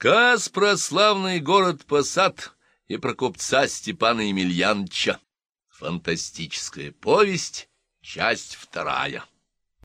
Сказ про славный город Посад и про купца Степана Емельяновича. Фантастическая повесть, часть вторая.